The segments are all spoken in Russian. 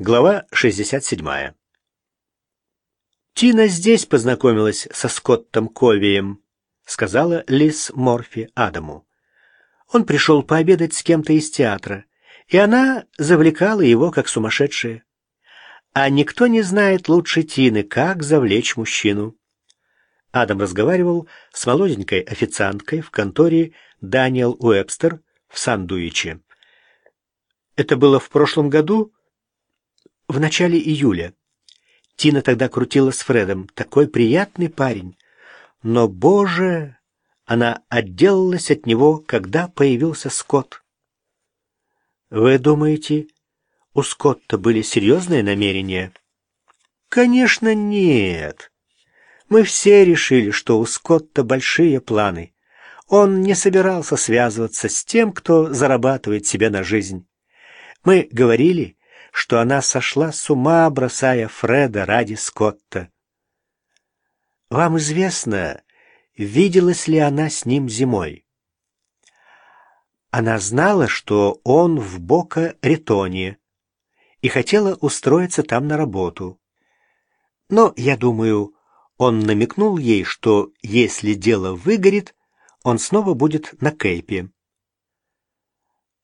Глава 67. «Тина здесь познакомилась со Скоттом Ковием», — сказала Лиз Морфи Адаму. Он пришел пообедать с кем-то из театра, и она завлекала его как сумасшедшая. А никто не знает лучше Тины, как завлечь мужчину. Адам разговаривал с молоденькой официанткой в конторе Даниэл Уэбстер в Сан-Дуиче. Это было в прошлом году, в начале июля. Тина тогда крутила с Фредом. Такой приятный парень. Но, боже, она отделалась от него, когда появился Скотт. Вы думаете, у Скотта были серьезные намерения? Конечно, нет. Мы все решили, что у Скотта большие планы. Он не собирался связываться с тем, кто зарабатывает себе на жизнь. Мы говорили, что она сошла с ума, бросая Фреда ради Скотта. Вам известно, виделась ли она с ним зимой? Она знала, что он в Бока-Ретоне и хотела устроиться там на работу. Но, я думаю, он намекнул ей, что если дело выгорит, он снова будет на Кейпе.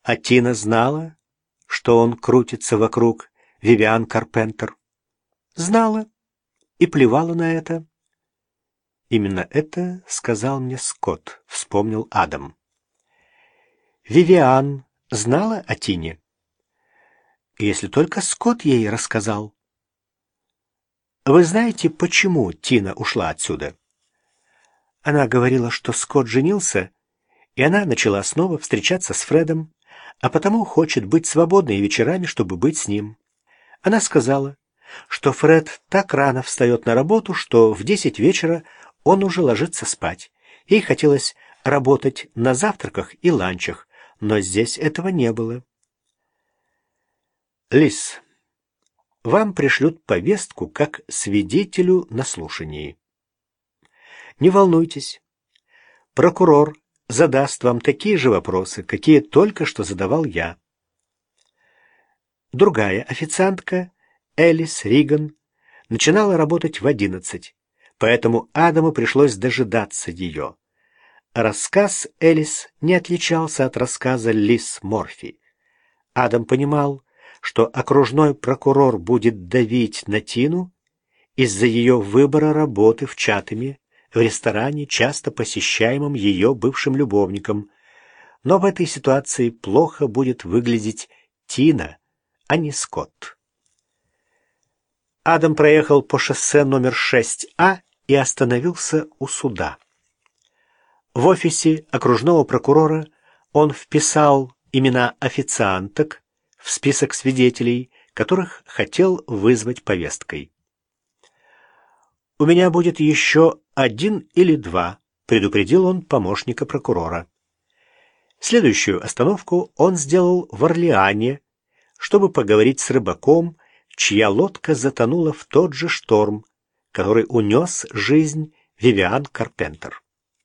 А Тина знала, что он крутится вокруг Вивиан Карпентер. Знала и плевала на это. Именно это сказал мне Скотт, вспомнил Адам. Вивиан знала о Тине? Если только Скотт ей рассказал. Вы знаете, почему Тина ушла отсюда? Она говорила, что Скотт женился, и она начала снова встречаться с Фредом а потому хочет быть свободной вечерами, чтобы быть с ним. Она сказала, что Фред так рано встает на работу, что в десять вечера он уже ложится спать. Ей хотелось работать на завтраках и ланчах, но здесь этого не было. Лис, вам пришлют повестку как свидетелю на слушании. Не волнуйтесь. Прокурор задаст вам такие же вопросы, какие только что задавал я. Другая официантка, Элис Риган, начинала работать в одиннадцать, поэтому Адаму пришлось дожидаться ее. Рассказ Элис не отличался от рассказа Лис Морфи. Адам понимал, что окружной прокурор будет давить на Тину из-за ее выбора работы в Чатами в ресторане, часто посещаемом ее бывшим любовником. Но в этой ситуации плохо будет выглядеть Тина, а не Скотт. Адам проехал по шоссе номер 6А и остановился у суда. В офисе окружного прокурора он вписал имена официанток в список свидетелей, которых хотел вызвать повесткой. «У меня будет еще один или два», — предупредил он помощника прокурора. Следующую остановку он сделал в Орлеане, чтобы поговорить с рыбаком, чья лодка затонула в тот же шторм, который унес жизнь Вивиан Карпентер.